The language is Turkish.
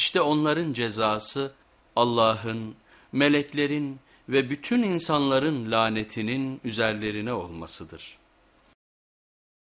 İşte onların cezası Allah'ın, meleklerin ve bütün insanların lanetinin üzerlerine olmasıdır.''